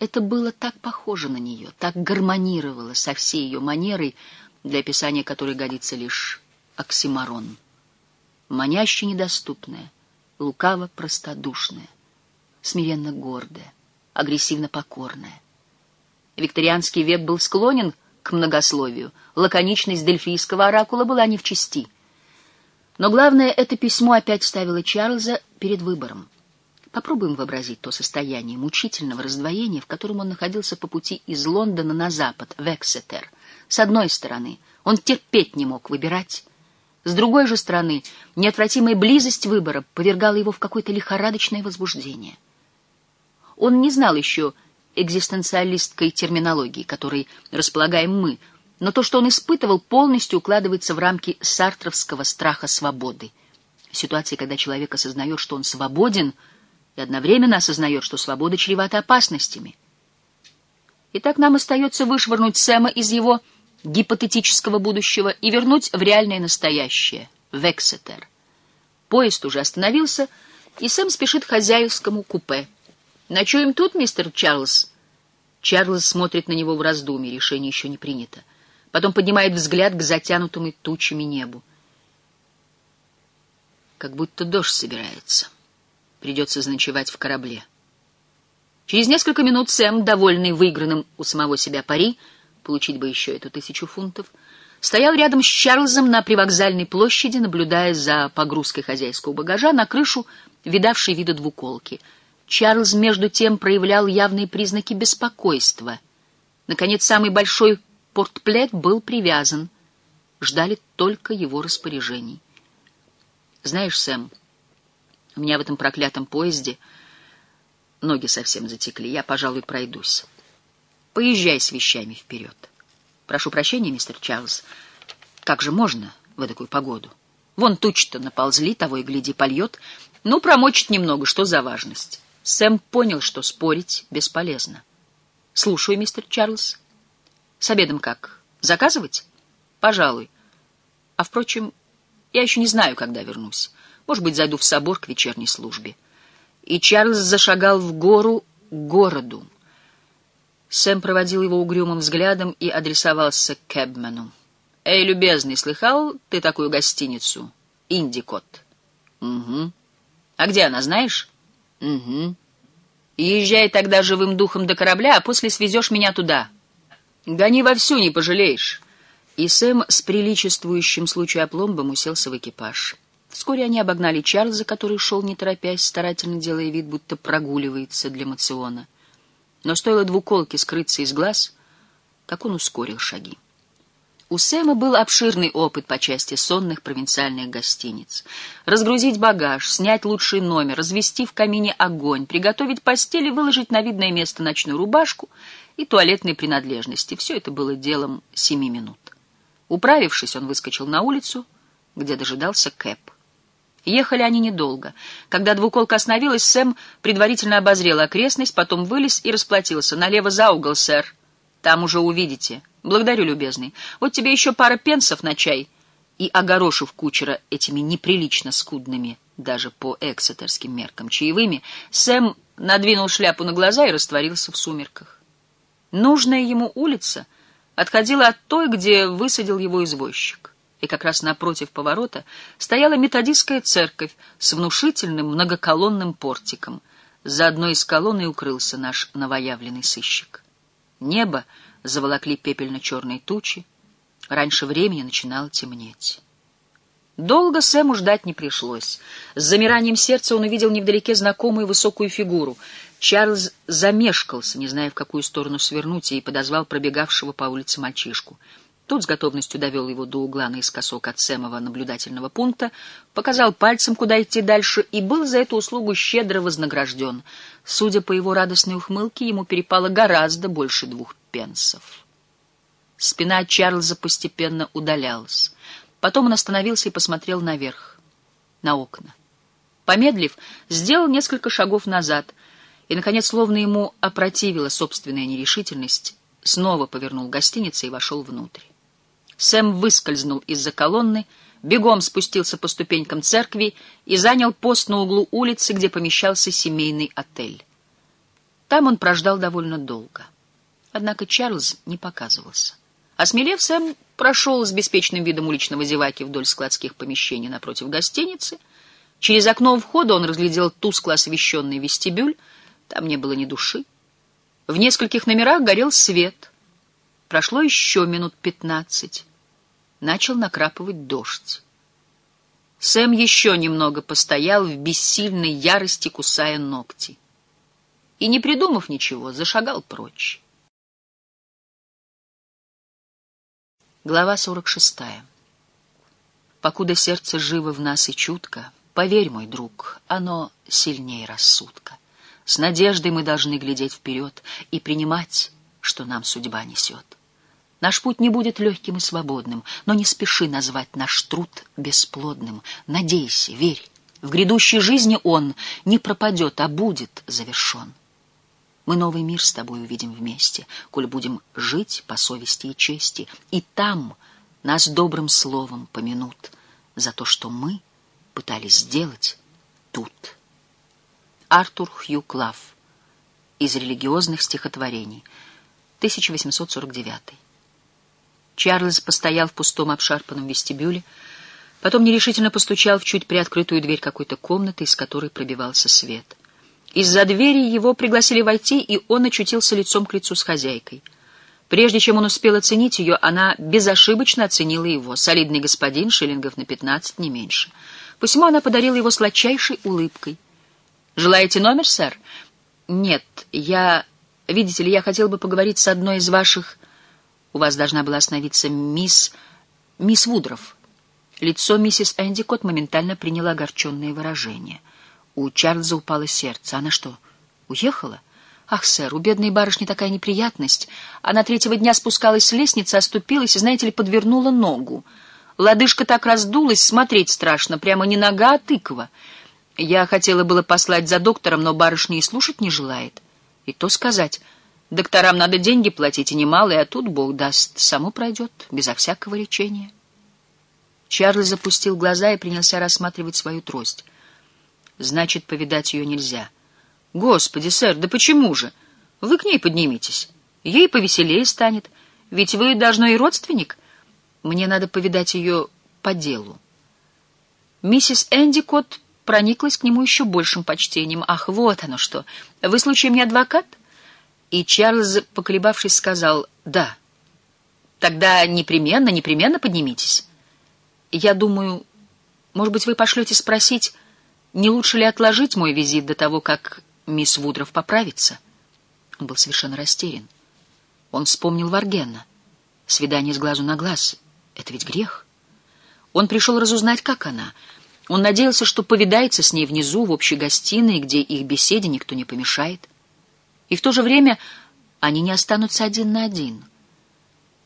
Это было так похоже на нее, так гармонировало со всей ее манерой, для описания которой годится лишь оксиморон. Маняще недоступная, лукаво простодушная, смиренно гордая, агрессивно покорная. Викторианский век был склонен к многословию, лаконичность дельфийского оракула была не в чести. Но главное, это письмо опять ставило Чарльза перед выбором. Попробуем вообразить то состояние мучительного раздвоения, в котором он находился по пути из Лондона на запад, в Эксетер. С одной стороны, он терпеть не мог выбирать. С другой же стороны, неотвратимая близость выбора повергала его в какое-то лихорадочное возбуждение. Он не знал еще экзистенциалистской терминологии, которой располагаем мы, но то, что он испытывал, полностью укладывается в рамки сартровского страха свободы. Ситуация, когда человек осознает, что он свободен — и одновременно осознает, что свобода чревата опасностями. Итак, нам остается вышвырнуть Сэма из его гипотетического будущего и вернуть в реальное настоящее, в Эксетер. Поезд уже остановился, и Сэм спешит к хозяйскому купе. «Ночуем тут, мистер Чарльз?» Чарльз смотрит на него в раздумье, решение еще не принято. Потом поднимает взгляд к затянутому тучами небу. Как будто дождь собирается. Придется заночевать в корабле. Через несколько минут Сэм, довольный выигранным у самого себя пари, получить бы еще эту тысячу фунтов, стоял рядом с Чарльзом на привокзальной площади, наблюдая за погрузкой хозяйского багажа на крышу, видавшей виды двуколки. Чарльз, между тем, проявлял явные признаки беспокойства. Наконец, самый большой портплет был привязан. Ждали только его распоряжений. «Знаешь, Сэм, у меня в этом проклятом поезде ноги совсем затекли. Я, пожалуй, пройдусь. Поезжай с вещами вперед. Прошу прощения, мистер Чарльз. Как же можно в такую погоду? Вон тучи-то наползли, того и гляди, польет. Ну, промочит немного, что за важность? Сэм понял, что спорить бесполезно. Слушаю, мистер Чарльз. С обедом как? Заказывать? Пожалуй. А, впрочем, я еще не знаю, когда вернусь. Может быть, зайду в собор к вечерней службе. И Чарльз зашагал в гору к городу. Сэм проводил его угрюмым взглядом и адресовался к Кэбмену. «Эй, любезный, слыхал ты такую гостиницу? Индикот». «Угу. А где она, знаешь?» «Угу. Езжай тогда живым духом до корабля, а после свезешь меня туда. Гони вовсю, не пожалеешь». И Сэм с приличествующим случаю опломбом уселся в экипаж. Вскоре они обогнали Чарльза, который шел не торопясь, старательно делая вид, будто прогуливается для мациона. Но стоило двуколке скрыться из глаз, как он ускорил шаги. У Сэма был обширный опыт по части сонных провинциальных гостиниц. Разгрузить багаж, снять лучший номер, развести в камине огонь, приготовить постель и выложить на видное место ночную рубашку и туалетные принадлежности. Все это было делом семи минут. Управившись, он выскочил на улицу, где дожидался Кэп. Ехали они недолго. Когда двуколка остановилась, Сэм предварительно обозрел окрестность, потом вылез и расплатился. «Налево за угол, сэр. Там уже увидите. Благодарю, любезный. Вот тебе еще пара пенсов на чай». И, огорошив кучера этими неприлично скудными, даже по эксетерским меркам, чаевыми, Сэм надвинул шляпу на глаза и растворился в сумерках. Нужная ему улица отходила от той, где высадил его извозчик и как раз напротив поворота стояла методистская церковь с внушительным многоколонным портиком. За одной из колонн и укрылся наш новоявленный сыщик. Небо заволокли пепельно-черные тучи. Раньше времени начинало темнеть. Долго Сэму ждать не пришлось. С замиранием сердца он увидел невдалеке знакомую высокую фигуру. Чарльз замешкался, не зная, в какую сторону свернуть, и подозвал пробегавшего по улице мальчишку — тот с готовностью довел его до угла наискосок от Сэмова наблюдательного пункта, показал пальцем, куда идти дальше, и был за эту услугу щедро вознагражден. Судя по его радостной ухмылке, ему перепало гораздо больше двух пенсов. Спина Чарльза постепенно удалялась. Потом он остановился и посмотрел наверх, на окна. Помедлив, сделал несколько шагов назад, и, наконец, словно ему опротивила собственная нерешительность, снова повернул гостиницу и вошел внутрь. Сэм выскользнул из-за колонны, бегом спустился по ступенькам церкви и занял пост на углу улицы, где помещался семейный отель. Там он прождал довольно долго. Однако Чарльз не показывался. Осмелев, Сэм прошел с беспечным видом уличного зеваки вдоль складских помещений напротив гостиницы. Через окно входа он разглядел тускло освещенный вестибюль. Там не было ни души. В нескольких номерах горел свет. Прошло еще минут пятнадцать. Начал накрапывать дождь. Сэм еще немного постоял в бессильной ярости, кусая ногти. И, не придумав ничего, зашагал прочь. Глава 46. Покуда сердце живо в нас и чутко, поверь, мой друг, оно сильнее рассудка. С надеждой мы должны глядеть вперед и принимать, что нам судьба несет. Наш путь не будет легким и свободным, но не спеши назвать наш труд бесплодным. Надейся, верь, в грядущей жизни он не пропадет, а будет завершен. Мы новый мир с тобой увидим вместе, коль будем жить по совести и чести, и там нас добрым словом помянут за то, что мы пытались сделать тут. Артур Хью Клав из религиозных стихотворений, 1849. Чарльз постоял в пустом обшарпанном вестибюле, потом нерешительно постучал в чуть приоткрытую дверь какой-то комнаты, из которой пробивался свет. Из-за двери его пригласили войти, и он очутился лицом к лицу с хозяйкой. Прежде чем он успел оценить ее, она безошибочно оценила его. Солидный господин, шиллингов на пятнадцать, не меньше. Посему она подарила его сладчайшей улыбкой. «Желаете номер, сэр?» «Нет, я... Видите ли, я хотел бы поговорить с одной из ваших...» «У вас должна была остановиться мисс... мисс Вудров». Лицо миссис Эндикот моментально приняло огорченное выражение — у Чарльза упало сердце. Она что, уехала? Ах, сэр, у бедной барышни такая неприятность. Она третьего дня спускалась с лестницы, оступилась и, знаете ли, подвернула ногу. Лодыжка так раздулась, смотреть страшно, прямо не нога, а тыква. Я хотела было послать за доктором, но барышня и слушать не желает. И то сказать, докторам надо деньги платить, и немалые, а тут Бог даст, само пройдет, безо всякого лечения. Чарльз запустил глаза и принялся рассматривать свою трость. Значит, повидать ее нельзя. Господи, сэр, да почему же? Вы к ней поднимитесь. Ей повеселее станет. Ведь вы, должно, и родственник. Мне надо повидать ее по делу. Миссис Эндикот прониклась к нему еще большим почтением. «Ах, вот оно что! Вы, случаем, не адвокат?» И Чарльз, поколебавшись, сказал «Да». «Тогда непременно, непременно поднимитесь. Я думаю, может быть, вы пошлете спросить, не лучше ли отложить мой визит до того, как мисс Вудров поправится? Он был совершенно растерян. Он вспомнил Варгена. Свидание с глазу на глаз — это ведь грех. Он пришел разузнать, как она. Он надеялся, что повидается с ней внизу, в общей гостиной, где их беседе никто не помешает. И в то же время они не останутся один на один.